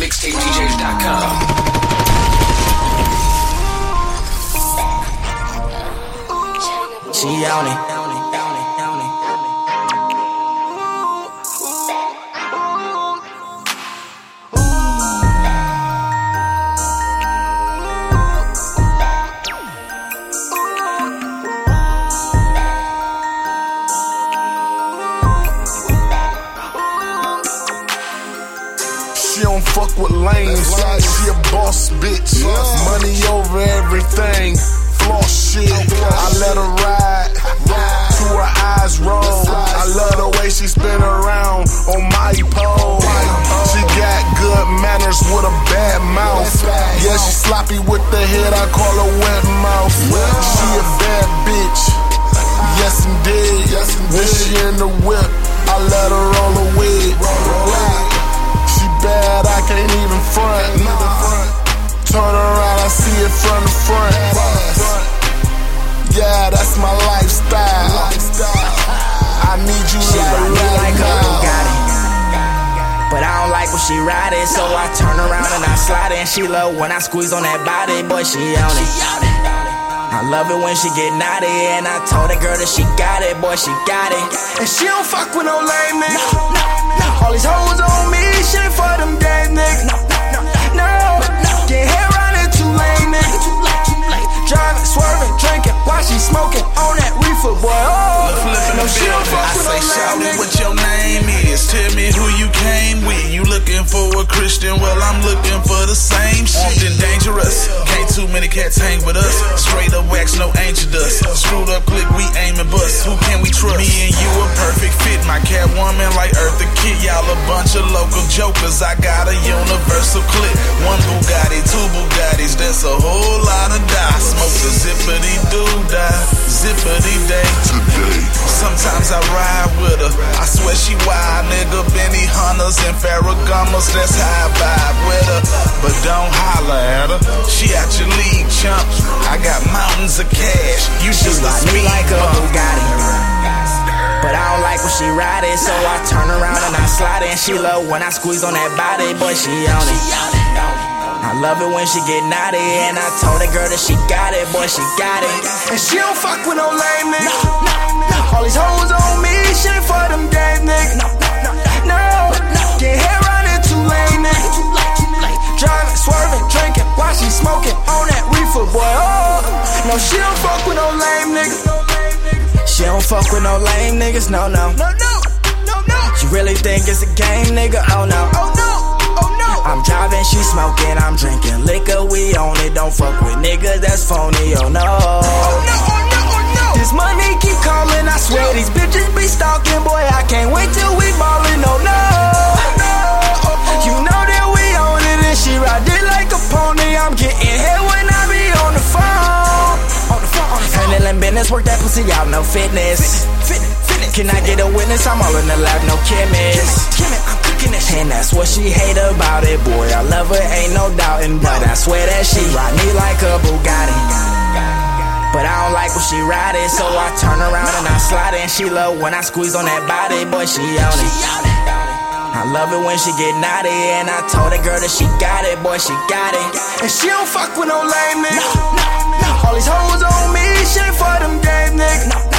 mixtapedjs.com. She on it. Lames. She a boss bitch. Money over everything. Floss shit. I let her ride. To her eyes roll. I love the way she spin around on my pole. She got good manners with a bad mouth. Yeah, she sloppy with the head. I call her wet mouth. She a bad bitch. Yes indeed. When she in the whip, I let her roll away. She bad, I can't even front. Turn around, I see it from the front. Yeah, that's my lifestyle. I need you She me right like a now. Bugatti. But I don't like when she ride it, so I turn around and I slide it. And she love when I squeeze on that body, boy, she on it. I love it when she get naughty, and I told that girl that she got it, boy, she got it. And she don't fuck with no lame nigga. No, no, no. All these hoes on me, she ain't for them a Christian? Well, I'm looking for the same shit. Often dangerous. Can't too many cats hang with us. Straight up wax, no angel dust. Screwed up click, we aim and bust. Who can we trust? Me and you a perfect fit. My cat woman like Eartha Kitt. Y'all a bunch of local jokers. I got a universal clip. One Bugatti, two Bugattis. That's a whole lot of die. Smoke the zippity doo dah. Zippity day. Sometimes I ride with her. I swear she wild, nigga. Benny Hunters and Ferragamos, that's how I vibe with her. But don't holler at her. She out your league, chump. I got mountains of cash. You just a me speed like a bump. Bugatti. But I don't like when she ride it, so I turn around and I slide it. And she love when I squeeze on that body, boy, she on it. I love it when she get naughty, and I told that girl that she got it, boy, she got it. And she don't fuck with no lame nigga. No, no, no. Fuck with no lame niggas, no, no. No, no, no, no. You really think it's a game, nigga? Oh, no. Oh, no, oh, no. I'm driving, she smoking, I'm drinking liquor, we own it. Don't fuck with niggas, that's phony, oh, no. Oh, no, oh, no, oh, no. This money keep calling, I swear these bitches be stalking, boy. I can't wait till Handling work that pussy out, no fitness. Can I get a witness? I'm all in the lab, no chemist. And that's what she hate about it, boy. I love her, ain't no doubting. But I swear that she ride me like a Bugatti. But I don't like when she ride it, so I turn around and I slide it. And she love when I squeeze on that body, boy, she on it. I love it when she get naughty, and I told that girl that she got it, boy, she got it. And she don't fuck with no lame nigga. No, no, no. All these hoes on me, she ain't for them game no, no,